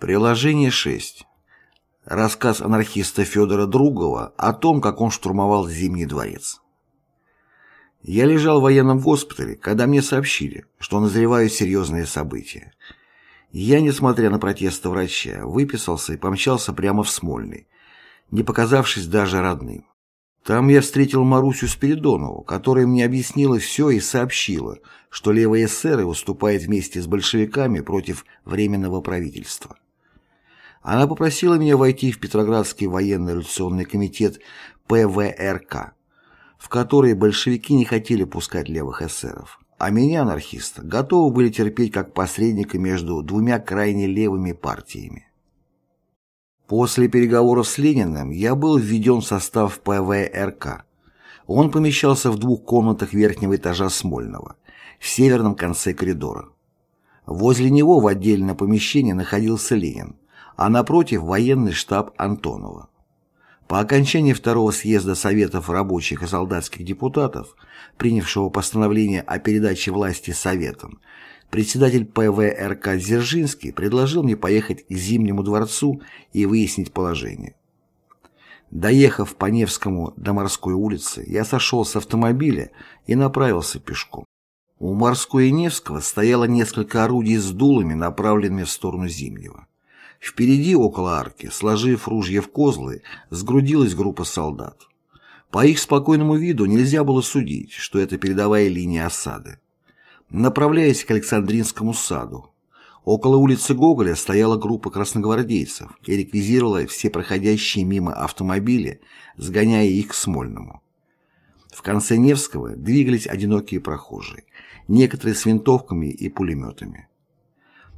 Приложение 6. Рассказ анархиста Федора Другова о том, как он штурмовал Зимний дворец. Я лежал в военном госпитале, когда мне сообщили, что назревают серьезные события. Я, несмотря на протесты врача, выписался и помчался прямо в Смольный, не показавшись даже родным. Там я встретил Марусю Спиридонову, которая мне объяснила все и сообщила, что левые эсеры выступают вместе с большевиками против Временного правительства. Она попросила меня войти в Петроградский военно-революционный комитет ПВРК, в который большевики не хотели пускать левых эсеров, а меня, анархиста, готовы были терпеть как посредника между двумя крайне левыми партиями. После переговоров с Лениным я был введен в состав ПВРК. Он помещался в двух комнатах верхнего этажа Смольного, в северном конце коридора. Возле него в отдельном помещении находился Ленин, а напротив военный штаб Антонова. По окончании второго съезда Советов рабочих и солдатских депутатов, принявшего постановление о передаче власти Советам, председатель ПВРК Дзержинский предложил мне поехать к Зимнему дворцу и выяснить положение. Доехав по Невскому до Морской улицы, я сошел с автомобиля и направился пешком. У Морской и Невского стояло несколько орудий с дулами, направленными в сторону Зимнего. Впереди, около арки, сложив ружья в козлы, сгрудилась группа солдат. По их спокойному виду нельзя было судить, что это передовая линия осады. Направляясь к Александринскому саду, около улицы Гоголя стояла группа красногвардейцев и реквизировала все проходящие мимо автомобили, сгоняя их к Смольному. В конце Невского двигались одинокие прохожие, некоторые с винтовками и пулеметами.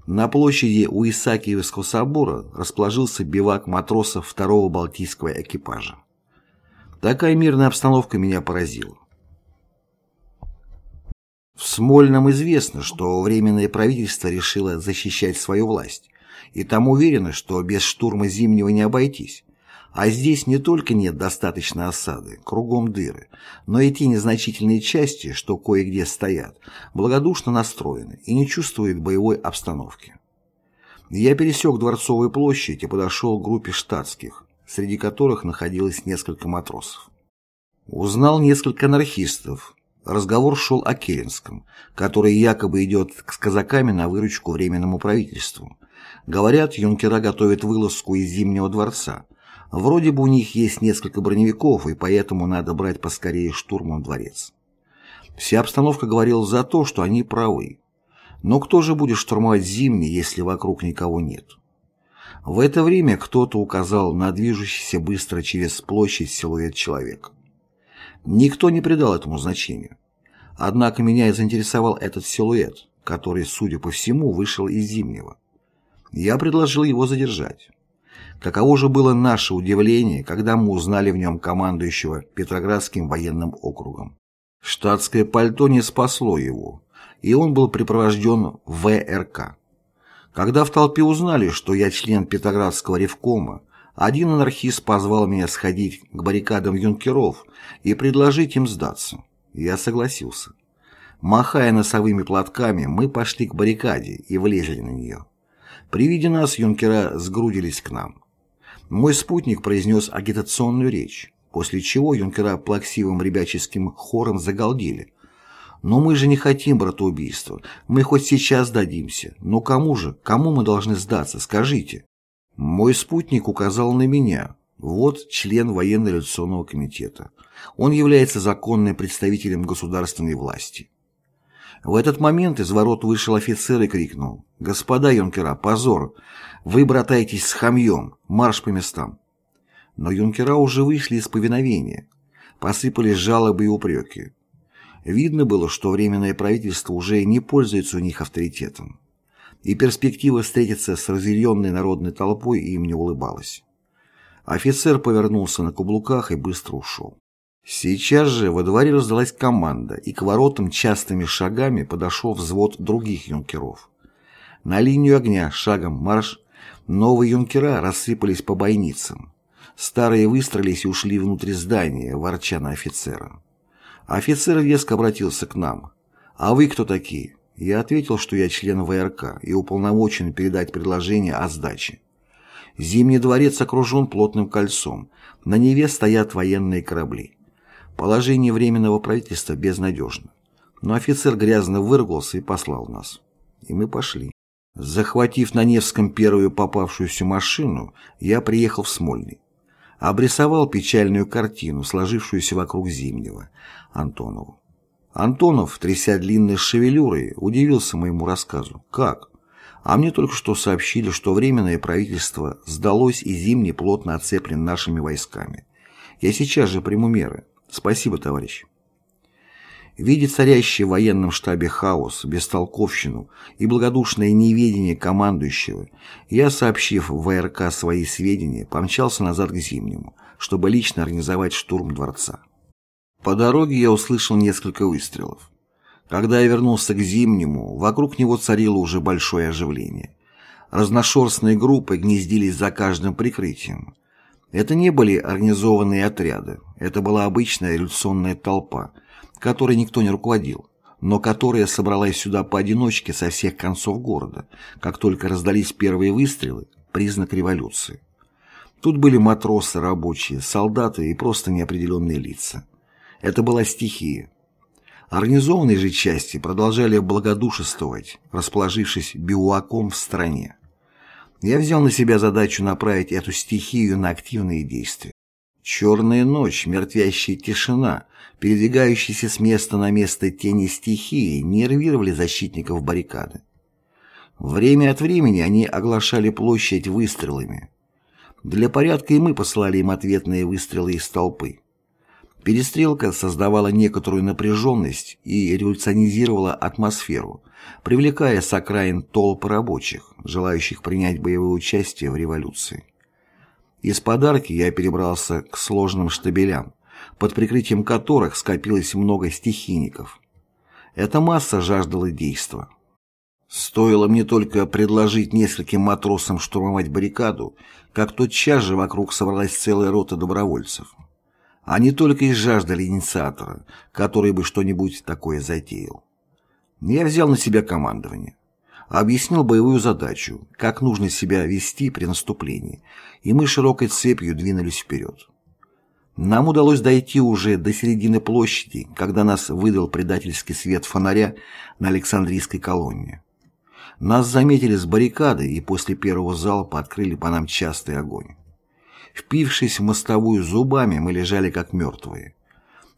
На площади у Исаакиевского собора расположился бивак матросов второго Балтийского экипажа. Такая мирная обстановка меня поразила. В Смольном известно, что Временное правительство решило защищать свою власть, и там уверено, что без штурма Зимнего не обойтись. А здесь не только нет достаточно осады, кругом дыры, но и те незначительные части, что кое-где стоят, благодушно настроены и не чувствуют боевой обстановки. Я пересек Дворцовую площадь и подошел к группе штатских, среди которых находилось несколько матросов. Узнал несколько анархистов. Разговор шел о Керенском, который якобы идет с казаками на выручку Временному правительству. Говорят, юнкера готовят вылазку из Зимнего дворца – Вроде бы у них есть несколько броневиков, и поэтому надо брать поскорее штурмом дворец. Вся обстановка говорила за то, что они правы. Но кто же будет штурмовать Зимний, если вокруг никого нет? В это время кто-то указал на движущийся быстро через площадь силуэт человека. Никто не придал этому значению. Однако меня и заинтересовал этот силуэт, который, судя по всему, вышел из Зимнего. Я предложил его задержать. Каково же было наше удивление, когда мы узнали в нем командующего Петроградским военным округом. Штатское пальто не спасло его, и он был припровожден в ВРК. Когда в толпе узнали, что я член Петроградского ревкома, один анархист позвал меня сходить к баррикадам юнкеров и предложить им сдаться. Я согласился. Махая носовыми платками, мы пошли к баррикаде и влезли на нее. При виде нас юнкера сгрудились к нам. Мой спутник произнес агитационную речь, после чего юнкера плаксивым ребяческим хором загалдели. «Но мы же не хотим братоубийства. Мы хоть сейчас дадимся. Но кому же? Кому мы должны сдаться? Скажите». Мой спутник указал на меня. Вот член военно-революционного комитета. Он является законным представителем государственной власти. В этот момент из ворот вышел офицер и крикнул «Господа юнкера, позор! Вы братаетесь с хамьем! Марш по местам!» Но юнкера уже вышли из повиновения. Посыпались жалобы и упреки. Видно было, что Временное правительство уже не пользуется у них авторитетом. И перспектива встретиться с разъяренной народной толпой им не улыбалась. Офицер повернулся на каблуках и быстро ушел. Сейчас же во дворе раздалась команда, и к воротам частыми шагами подошел взвод других юнкеров. На линию огня шагом марш новые юнкера рассыпались по бойницам. Старые выстроились и ушли внутрь здания, ворча на офицера. Офицер веско обратился к нам. «А вы кто такие? Я ответил, что я член ВРК и уполномочен передать предложение о сдаче. Зимний дворец окружен плотным кольцом. На Неве стоят военные корабли. Положение Временного правительства безнадежно. Но офицер грязно выругался и послал нас. И мы пошли. Захватив на Невском первую попавшуюся машину, я приехал в Смольный. Обрисовал печальную картину, сложившуюся вокруг Зимнего, Антонову. Антонов, тряся длинной шевелюрой, удивился моему рассказу. «Как? А мне только что сообщили, что Временное правительство сдалось и Зимний плотно оцеплен нашими войсками. Я сейчас же приму меры. Спасибо, товарищ». Видя царящий в военном штабе хаос, бестолковщину и благодушное неведение командующего, я, сообщив в ВРК свои сведения, помчался назад к Зимнему, чтобы лично организовать штурм дворца. По дороге я услышал несколько выстрелов. Когда я вернулся к Зимнему, вокруг него царило уже большое оживление. Разношерстные группы гнездились за каждым прикрытием. Это не были организованные отряды, это была обычная революционная толпа, которой никто не руководил, но которая собралась сюда поодиночке со всех концов города, как только раздались первые выстрелы, признак революции. Тут были матросы, рабочие, солдаты и просто неопределенные лица. Это была стихия. Организованные же части продолжали благодушествовать, расположившись биуаком в стране. Я взял на себя задачу направить эту стихию на активные действия. Черная ночь, мертвящая тишина, передвигающиеся с места на место тени стихии нервировали защитников баррикады. Время от времени они оглашали площадь выстрелами. Для порядка и мы посылали им ответные выстрелы из толпы. Перестрелка создавала некоторую напряженность и революционизировала атмосферу, привлекая с окраин толпы рабочих, желающих принять боевое участие в революции. Из подарки я перебрался к сложным штабелям, под прикрытием которых скопилось много стихийников. Эта масса жаждала действа. Стоило мне только предложить нескольким матросам штурмовать баррикаду, как тотчас же вокруг собралась целая рота добровольцев. Они только и жаждали инициатора, который бы что-нибудь такое затеял. Я взял на себя командование. Объяснил боевую задачу, как нужно себя вести при наступлении, и мы широкой цепью двинулись вперед. Нам удалось дойти уже до середины площади, когда нас выдал предательский свет фонаря на Александрийской колонне. Нас заметили с баррикады и после первого залпа открыли по нам частый огонь. Впившись в мостовую зубами, мы лежали как мертвые.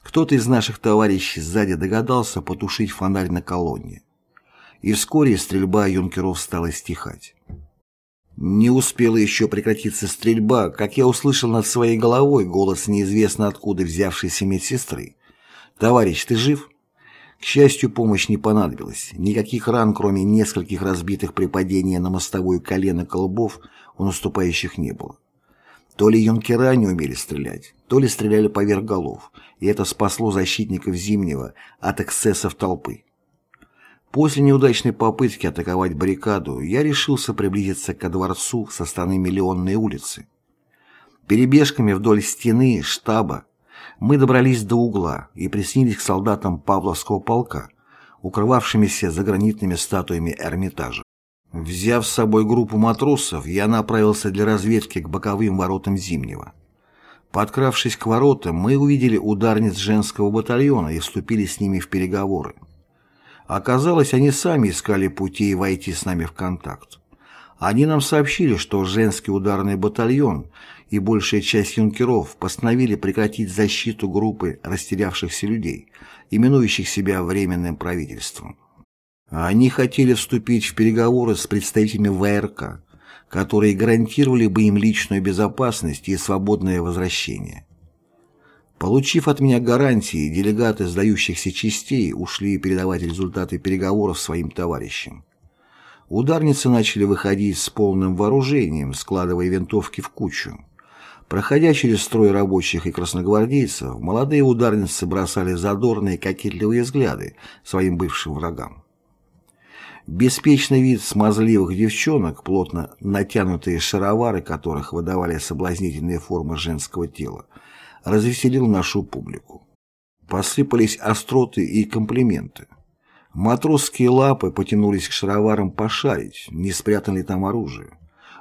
Кто-то из наших товарищей сзади догадался потушить фонарь на колонне. И вскоре стрельба юнкеров стала стихать. Не успела еще прекратиться стрельба, как я услышал над своей головой голос неизвестно откуда взявшейся медсестры. «Товарищ, ты жив?» К счастью, помощь не понадобилась. Никаких ран, кроме нескольких разбитых при падении на мостовую колено колбов, у наступающих не было. То ли юнкера не умели стрелять, то ли стреляли поверх голов, и это спасло защитников Зимнего от эксцессов толпы. После неудачной попытки атаковать баррикаду я решился приблизиться ко дворцу со стороны Миллионной улицы. Перебежками вдоль стены штаба мы добрались до угла и приснились к солдатам Павловского полка, укрывавшимися за гранитными статуями Эрмитажа. Взяв с собой группу матросов, я направился для разведки к боковым воротам Зимнего. Подкравшись к воротам, мы увидели ударниц женского батальона и вступили с ними в переговоры. Оказалось, они сами искали пути войти с нами в контакт. Они нам сообщили, что женский ударный батальон и большая часть юнкеров постановили прекратить защиту группы растерявшихся людей, именующих себя Временным правительством. Они хотели вступить в переговоры с представителями ВРК, которые гарантировали бы им личную безопасность и свободное возвращение. Получив от меня гарантии, делегаты сдающихся частей ушли передавать результаты переговоров своим товарищам. Ударницы начали выходить с полным вооружением, складывая винтовки в кучу. Проходя через строй рабочих и красногвардейцев, молодые ударницы бросали задорные кокетливые взгляды своим бывшим врагам. Беспечный вид смазливых девчонок, плотно натянутые шаровары которых выдавали соблазнительные формы женского тела, развеселил нашу публику. Посыпались остроты и комплименты. Матросские лапы потянулись к шароварам пошарить, не спрятано там оружие.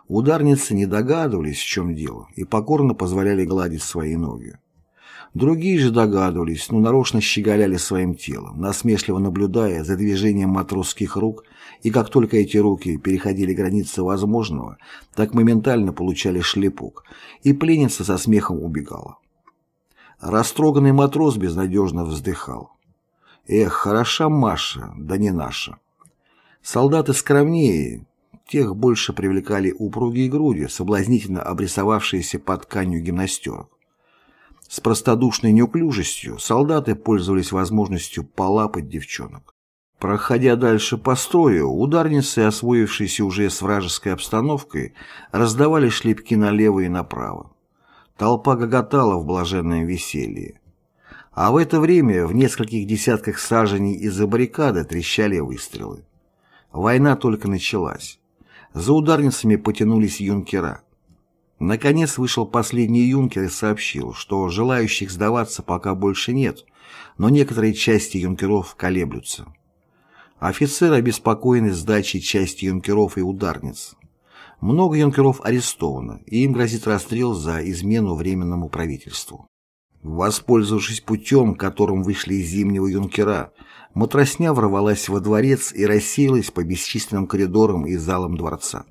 Ударницы не догадывались, в чем дело, и покорно позволяли гладить свои ноги. Другие же догадывались, но нарочно щеголяли своим телом, насмешливо наблюдая за движением матросских рук, и как только эти руки переходили границы возможного, так моментально получали шлепок, и пленница со смехом убегала. Растроганный матрос безнадежно вздыхал. Эх, хороша Маша, да не наша. Солдаты скромнее, тех больше привлекали упругие груди, соблазнительно обрисовавшиеся под тканью гимнастерок. С простодушной неуклюжестью солдаты пользовались возможностью полапать девчонок. Проходя дальше по строю, ударницы, освоившиеся уже с вражеской обстановкой, раздавали шлепки налево и направо. Толпа гоготала в блаженном веселье. А в это время в нескольких десятках саженей из-за баррикады трещали выстрелы. Война только началась. За ударницами потянулись юнкера. Наконец вышел последний юнкер и сообщил, что желающих сдаваться пока больше нет, но некоторые части юнкеров колеблются. Офицеры обеспокоены сдачей части юнкеров и ударниц. Много юнкеров арестовано, и им грозит расстрел за измену Временному правительству. Воспользовавшись путем, которым вышли из зимнего юнкера, матросня ворвалась во дворец и рассеялась по бесчисленным коридорам и залам дворца.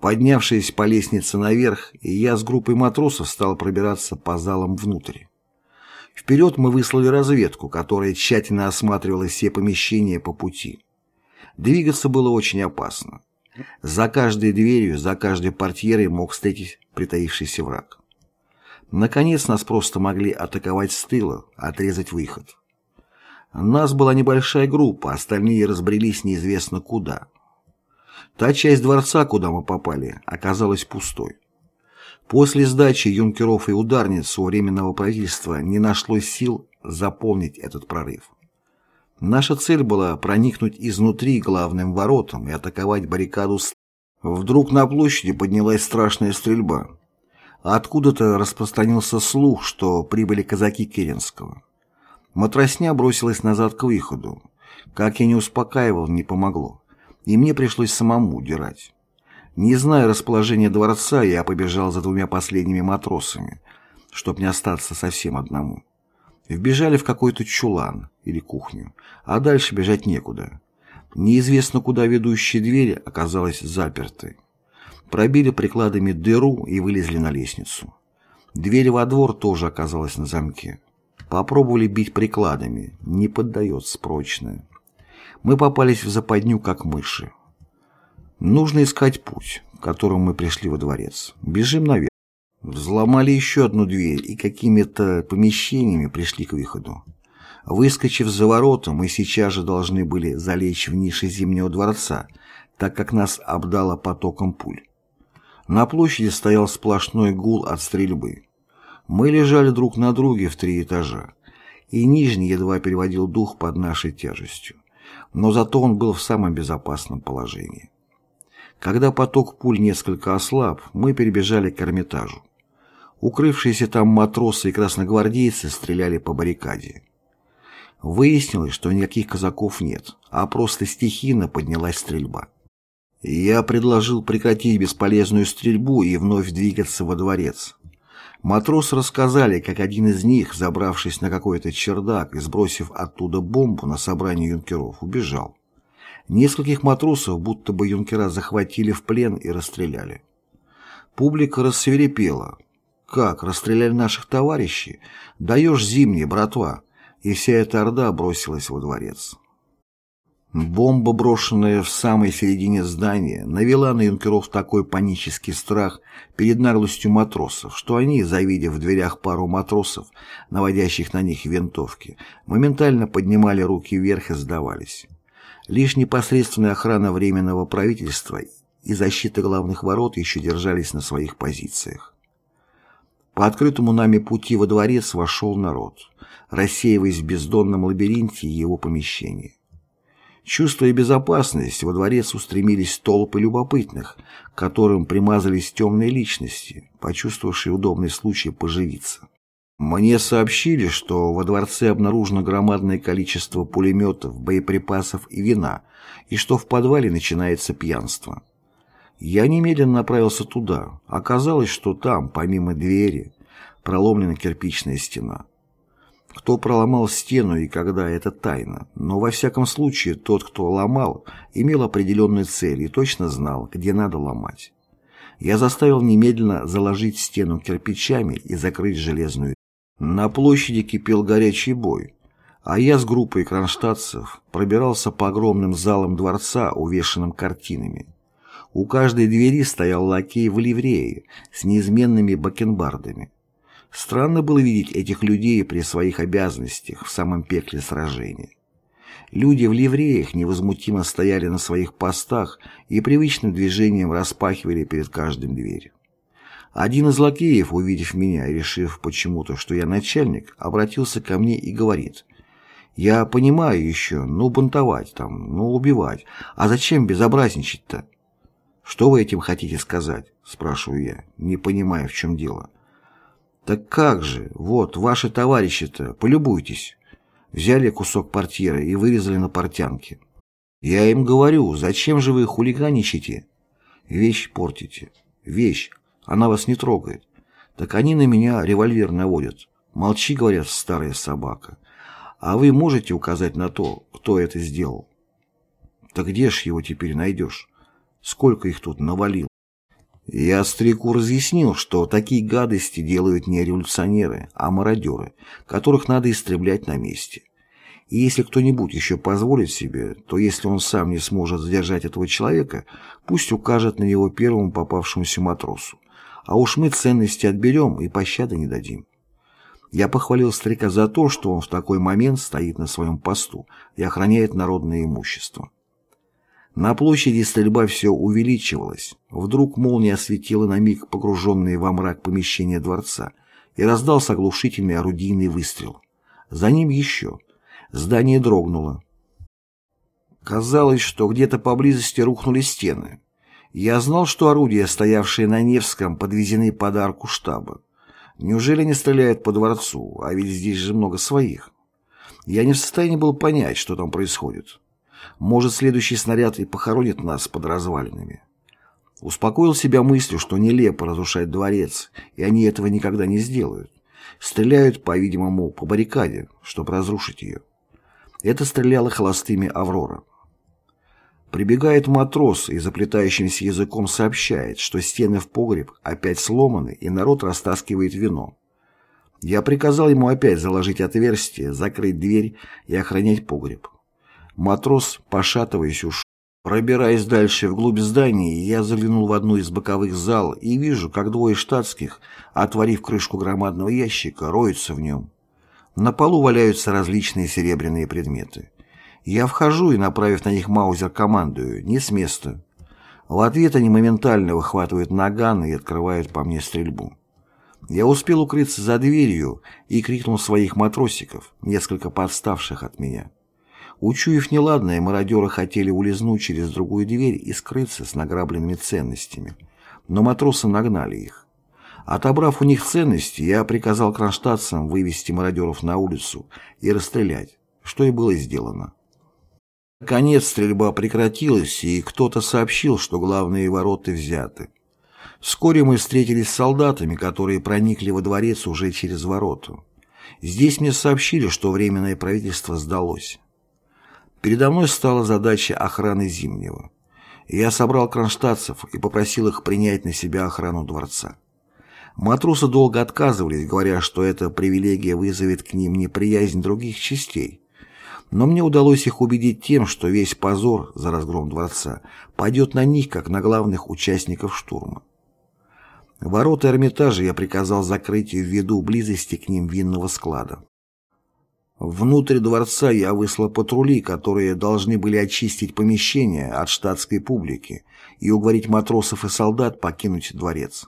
Поднявшись по лестнице наверх, я с группой матросов стал пробираться по залам внутрь. Вперед мы выслали разведку, которая тщательно осматривала все помещения по пути. Двигаться было очень опасно. За каждой дверью, за каждой портьерой мог встретить притаившийся враг. Наконец нас просто могли атаковать с тыла, отрезать выход. Нас была небольшая группа, остальные разбрелись неизвестно куда. Та часть дворца, куда мы попали, оказалась пустой. После сдачи юнкеров и ударниц у Временного правительства не нашлось сил заполнить этот прорыв. Наша цель была проникнуть изнутри главным воротом и атаковать баррикаду. Вдруг на площади поднялась страшная стрельба. Откуда-то распространился слух, что прибыли казаки Керенского. Матросня бросилась назад к выходу. Как я не успокаивал, не помогло. И мне пришлось самому удирать. Не зная расположения дворца, я побежал за двумя последними матросами, чтоб не остаться совсем одному. Вбежали в какой-то чулан или кухню, а дальше бежать некуда. Неизвестно, куда ведущая дверь оказалась запертой пробили прикладами дыру и вылезли на лестницу. Дверь во двор тоже оказалась на замке. Попробовали бить прикладами, не поддается прочно. Мы попались в западню, как мыши. Нужно искать путь, которым мы пришли во дворец. Бежим наверх. Взломали еще одну дверь и какими-то помещениями пришли к выходу. Выскочив за ворота, мы сейчас же должны были залечь в нише Зимнего дворца, так как нас обдало потоком пуль. На площади стоял сплошной гул от стрельбы. Мы лежали друг на друге в три этажа, и нижний едва переводил дух под нашей тяжестью. Но зато он был в самом безопасном положении. Когда поток пуль несколько ослаб, мы перебежали к Эрмитажу. Укрывшиеся там матросы и красногвардейцы стреляли по баррикаде. Выяснилось, что никаких казаков нет, а просто стихийно поднялась стрельба. Я предложил прекратить бесполезную стрельбу и вновь двигаться во дворец. Матросы рассказали, как один из них, забравшись на какой-то чердак и сбросив оттуда бомбу на собрание юнкеров, убежал. Нескольких матросов будто бы юнкера захватили в плен и расстреляли. Публика рассверепела. «Как, расстреляли наших товарищей? Даешь зимний, братва!» И вся эта орда бросилась во дворец. Бомба, брошенная в самой середине здания, навела на юнкеров такой панический страх перед наглостью матросов, что они, завидев в дверях пару матросов, наводящих на них винтовки, моментально поднимали руки вверх и сдавались. Лишь непосредственная охрана Временного правительства и защита главных ворот еще держались на своих позициях. По открытому нами пути во дворец вошел народ, рассеиваясь в бездонном лабиринте его помещений. Чувствуя безопасность, во дворец устремились толпы любопытных, которым примазались темные личности, почувствовавшие удобный случай поживиться. Мне сообщили, что во дворце обнаружено громадное количество пулеметов, боеприпасов и вина, и что в подвале начинается пьянство. Я немедленно направился туда. Оказалось, что там, помимо двери, проломлена кирпичная стена. Кто проломал стену и когда, это тайна, но во всяком случае тот, кто ломал, имел определенную цель и точно знал, где надо ломать. Я заставил немедленно заложить стену кирпичами и закрыть железную на площади кипел горячий бой, а я с группой кронштадтцев пробирался по огромным залам дворца, увешанным картинами. У каждой двери стоял лакей в ливрее с неизменными бакенбардами. Странно было видеть этих людей при своих обязанностях в самом пекле сражения. Люди в ливреях невозмутимо стояли на своих постах и привычным движением распахивали перед каждым дверь. Один из лакеев, увидев меня и решив почему-то, что я начальник, обратился ко мне и говорит, «Я понимаю еще, ну бунтовать там, ну убивать, а зачем безобразничать-то?» «Что вы этим хотите сказать?» – спрашиваю я, не понимая, в чем дело. «Так как же, вот, ваши товарищи-то, полюбуйтесь». Взяли кусок портьеры и вырезали на портянке. Я им говорю, зачем же вы хулиганичаете? Вещь портите. Вещь, она вас не трогает. Так они на меня револьвер наводят. Молчи, говорят, старая собака. А вы можете указать на то, кто это сделал? Так где ж его теперь найдешь? Сколько их тут навалил? Я старику разъяснил, что такие гадости делают не революционеры, а мародеры, которых надо истреблять на месте. И если кто-нибудь еще позволит себе, то если он сам не сможет задержать этого человека, пусть укажет на него первому попавшемуся матросу а уж мы ценности отберем и пощады не дадим. Я похвалил старика за то, что он в такой момент стоит на своем посту и охраняет народное имущество. На площади стрельба все увеличивалась. Вдруг молния осветила на миг погруженные во мрак помещения дворца и раздался оглушительный орудийный выстрел. За ним еще. Здание дрогнуло. Казалось, что где-то поблизости рухнули стены. Я знал, что орудия, стоявшие на Невском, подвезены под арку штаба. Неужели не стреляют по дворцу, а ведь здесь же много своих? Я не в состоянии был понять, что там происходит. Может, следующий снаряд и похоронит нас под развалинами. Успокоил себя мыслью, что нелепо разрушать дворец, и они этого никогда не сделают. Стреляют, по-видимому, по баррикаде, чтобы разрушить ее. Это стреляла холостыми «Аврора». Прибегает матрос и заплетающимся языком сообщает, что стены в погреб опять сломаны и народ растаскивает вино. Я приказал ему опять заложить отверстие, закрыть дверь и охранять погреб. Матрос, пошатываясь, ушел. Пробираясь дальше вглубь здания, я заглянул в одну из боковых зал и вижу, как двое штатских, отворив крышку громадного ящика, роются в нем. На полу валяются различные серебряные предметы. Я вхожу и, направив на них маузер, командую «не с места». В ответ они моментально выхватывают наган и открывают по мне стрельбу. Я успел укрыться за дверью и крикнул своих матросиков, несколько подставших от меня. Учуяв неладное, мародеры хотели улизнуть через другую дверь и скрыться с награбленными ценностями. Но матросы нагнали их. Отобрав у них ценности, я приказал кронштадтцам вывести мародеров на улицу и расстрелять, что и было сделано. Наконец стрельба прекратилась, и кто-то сообщил, что главные ворота взяты. Вскоре мы встретились с солдатами, которые проникли во дворец уже через ворота. Здесь мне сообщили, что Временное правительство сдалось. Передо мной стала задача охраны Зимнего. Я собрал кронштадтцев и попросил их принять на себя охрану дворца. Матросы долго отказывались, говоря, что эта привилегия вызовет к ним неприязнь других частей но мне удалось их убедить тем, что весь позор за разгром дворца пойдет на них, как на главных участников штурма. Ворота Эрмитажа я приказал закрыть ввиду близости к ним винного склада. Внутрь дворца я выслал патрули, которые должны были очистить помещение от штатской публики и уговорить матросов и солдат покинуть дворец.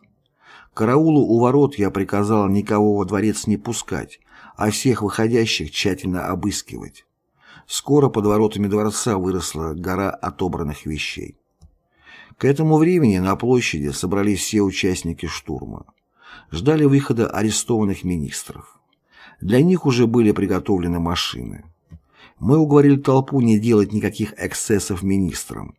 Караулу у ворот я приказал никого во дворец не пускать, а всех выходящих тщательно обыскивать. Скоро под воротами дворца выросла гора отобранных вещей. К этому времени на площади собрались все участники штурма. ждали выхода арестованных министров. Для них уже были приготовлены машины. Мы уговорили толпу не делать никаких эксцессов министрам.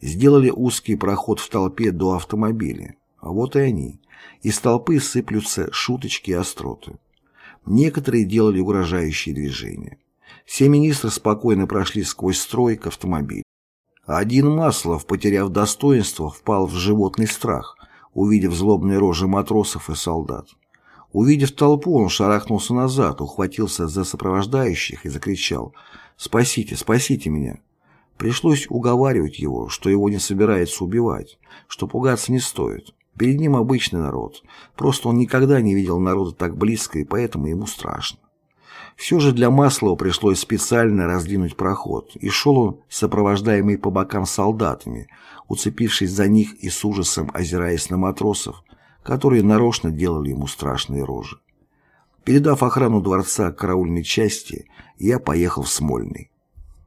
Сделали узкий проход в толпе до автомобиля. А вот и они. Из толпы сыплются шуточки и остроты. Некоторые делали угрожающие движения. Все министры спокойно прошли сквозь строй к автомобилю. Один Маслов, потеряв достоинство, впал в животный страх, увидев злобные рожи матросов и солдат. Увидев толпу, он шарахнулся назад, ухватился за сопровождающих и закричал «Спасите, спасите меня!». Пришлось уговаривать его, что его не собирается убивать, что пугаться не стоит. Перед ним обычный народ. Просто он никогда не видел народа так близко, и поэтому ему страшно. Все же для Маслова пришлось специально раздвинуть проход, и шел он, сопровождаемый по бокам солдатами, уцепившись за них и с ужасом озираясь на матросов, которые нарочно делали ему страшные рожи. Передав охрану дворца караульной части, я поехал в Смольный.